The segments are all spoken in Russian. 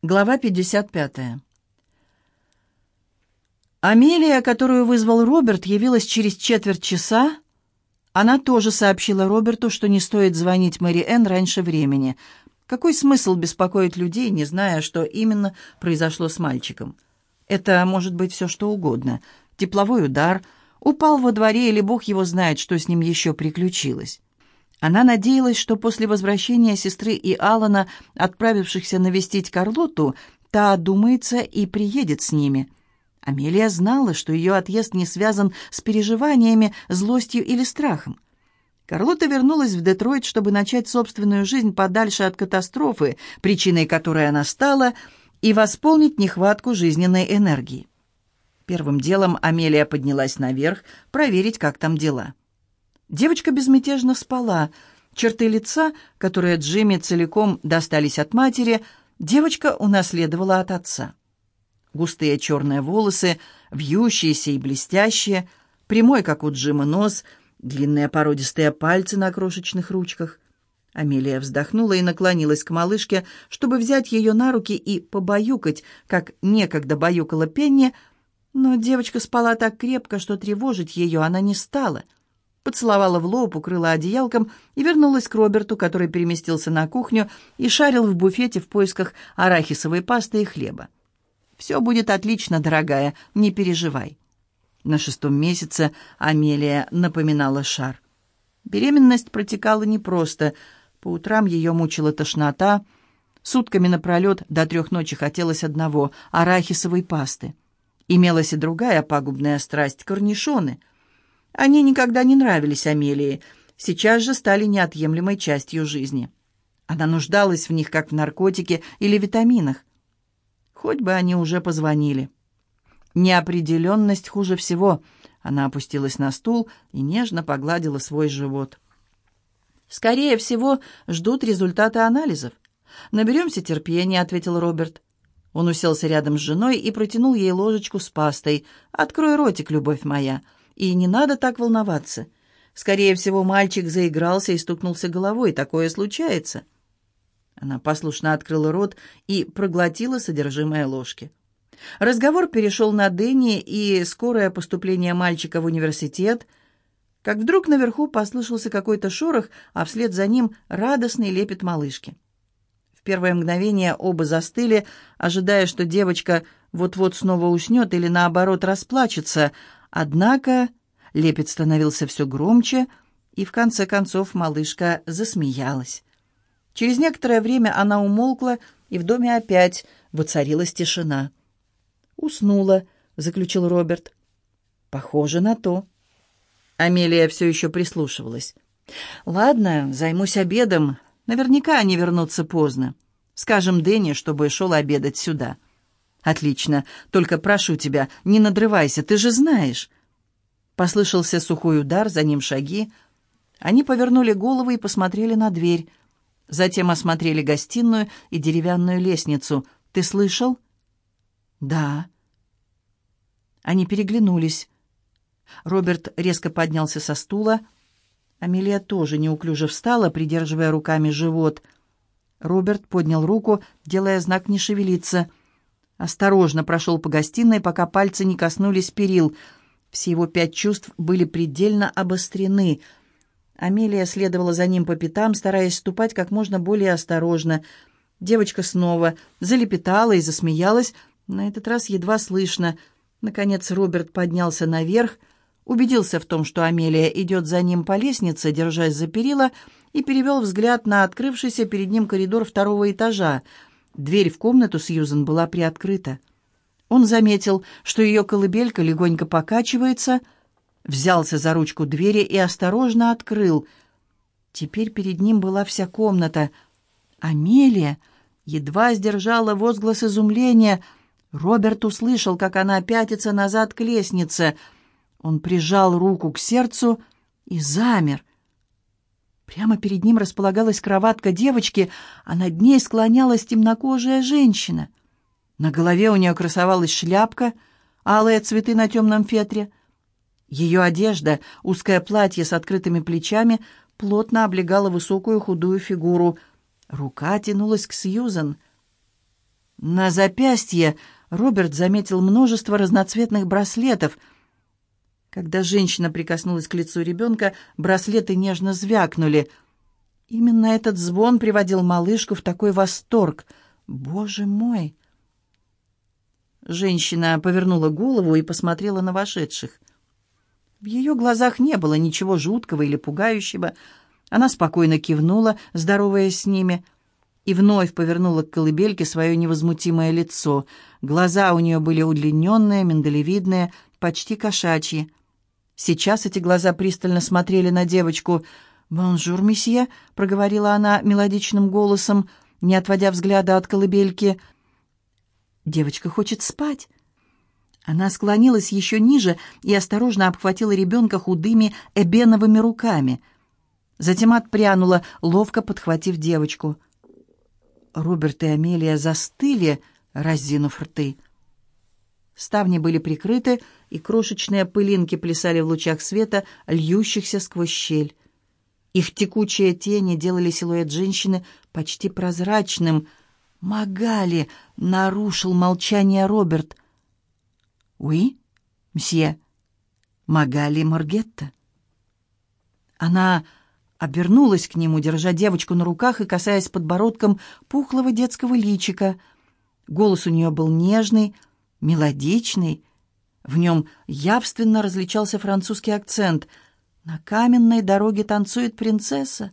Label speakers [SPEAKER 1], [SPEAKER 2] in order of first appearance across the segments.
[SPEAKER 1] Глава 55. Амелия, которую вызвал Роберт, явилась через четверть часа. Она тоже сообщила Роберту, что не стоит звонить Мэри Энн раньше времени. Какой смысл беспокоить людей, не зная, что именно произошло с мальчиком? Это может быть все что угодно. Тепловой удар, упал во дворе или бог его знает, что с ним еще приключилось. Она надеялась, что после возвращения сестры и Алана, отправившихся навестить Карлоту, та одумается и приедет с ними. Амелия знала, что ее отъезд не связан с переживаниями, злостью или страхом. Карлота вернулась в Детройт, чтобы начать собственную жизнь подальше от катастрофы, причиной которой она стала, и восполнить нехватку жизненной энергии. Первым делом Амелия поднялась наверх проверить, как там дела. Девочка безмятежно спала. Черты лица, которые Джимми целиком достались от матери, девочка унаследовала от отца. Густые черные волосы, вьющиеся и блестящие, прямой, как у Джима, нос, длинные породистые пальцы на крошечных ручках. Амелия вздохнула и наклонилась к малышке, чтобы взять ее на руки и побаюкать, как некогда баюкала Пенни, но девочка спала так крепко, что тревожить ее она не стала — поцеловала в лоб, укрыла одеялком и вернулась к Роберту, который переместился на кухню и шарил в буфете в поисках арахисовой пасты и хлеба. «Все будет отлично, дорогая, не переживай». На шестом месяце Амелия напоминала шар. Беременность протекала непросто. По утрам ее мучила тошнота. Сутками напролет до трех ночи хотелось одного — арахисовой пасты. Имелась и другая пагубная страсть — корнишоны — они никогда не нравились Амелии, сейчас же стали неотъемлемой частью жизни. Она нуждалась в них, как в наркотике или витаминах. Хоть бы они уже позвонили. Неопределенность хуже всего. Она опустилась на стул и нежно погладила свой живот. «Скорее всего, ждут результаты анализов. Наберемся терпения», — ответил Роберт. Он уселся рядом с женой и протянул ей ложечку с пастой. «Открой ротик, любовь моя. И не надо так волноваться. Скорее всего, мальчик заигрался и стукнулся головой. Такое случается. Она послушно открыла рот и проглотила содержимое ложки. Разговор перешел на Дэнни и скорое поступление мальчика в университет, как вдруг наверху послышался какой-то шорох, а вслед за ним радостный лепет малышки. В первое мгновение оба застыли, ожидая, что девочка вот-вот снова уснет или, наоборот, расплачется, Однако лепет становился все громче, и в конце концов малышка засмеялась. Через некоторое время она умолкла, и в доме опять воцарилась тишина. «Уснула», — заключил Роберт. «Похоже на то». Амелия все еще прислушивалась. «Ладно, займусь обедом. Наверняка они вернутся поздно. Скажем Дэнни, чтобы шел обедать сюда». «Отлично. Только прошу тебя, не надрывайся, ты же знаешь». Послышался сухой удар, за ним шаги. Они повернули головы и посмотрели на дверь. Затем осмотрели гостиную и деревянную лестницу. «Ты слышал?» «Да». Они переглянулись. Роберт резко поднялся со стула. Амелия тоже неуклюже встала, придерживая руками живот. Роберт поднял руку, делая знак «не шевелиться». Осторожно прошел по гостиной, пока пальцы не коснулись перил. Все его пять чувств были предельно обострены. Амелия следовала за ним по пятам, стараясь ступать как можно более осторожно. Девочка снова залепетала и засмеялась, на этот раз едва слышно. Наконец Роберт поднялся наверх, убедился в том, что Амелия идет за ним по лестнице, держась за перила, и перевел взгляд на открывшийся перед ним коридор второго этажа — Дверь в комнату Сьюзен была приоткрыта. Он заметил, что ее колыбелька легонько покачивается, взялся за ручку двери и осторожно открыл. Теперь перед ним была вся комната. Амелия едва сдержала возглас изумления. Роберт услышал, как она пятится назад к лестнице. Он прижал руку к сердцу и замер. Прямо перед ним располагалась кроватка девочки, а над ней склонялась темнокожая женщина. На голове у нее красовалась шляпка, алые цветы на темном фетре. Ее одежда, узкое платье с открытыми плечами, плотно облегала высокую худую фигуру. Рука тянулась к Сьюзан. На запястье Роберт заметил множество разноцветных браслетов. Когда женщина прикоснулась к лицу ребенка, браслеты нежно звякнули. Именно этот звон приводил малышку в такой восторг. «Боже мой!» Женщина повернула голову и посмотрела на вошедших. В ее глазах не было ничего жуткого или пугающего. Она спокойно кивнула, здороваясь с ними — и вновь повернула к колыбельке свое невозмутимое лицо. Глаза у нее были удлиненные, миндалевидные, почти кошачьи. Сейчас эти глаза пристально смотрели на девочку. «Bonjour, месье», — проговорила она мелодичным голосом, не отводя взгляда от колыбельки. «Девочка хочет спать». Она склонилась еще ниже и осторожно обхватила ребенка худыми эбеновыми руками. Затем отпрянула, ловко подхватив девочку. Роберт и Амелия застыли, разинув рты. Ставни были прикрыты, и крошечные пылинки плясали в лучах света, льющихся сквозь щель. Их текучие тени делали силуэт женщины почти прозрачным. «Магали!» — нарушил молчание Роберт. «Уи, мсье, Магали Маргетта?» Она обернулась к нему, держа девочку на руках и касаясь подбородком пухлого детского личика. Голос у нее был нежный, мелодичный. В нем явственно различался французский акцент. «На каменной дороге танцует принцесса».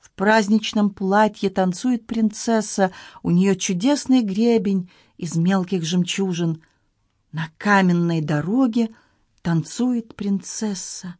[SPEAKER 1] В праздничном платье танцует принцесса, у нее чудесный гребень из мелких жемчужин. На каменной дороге танцует принцесса.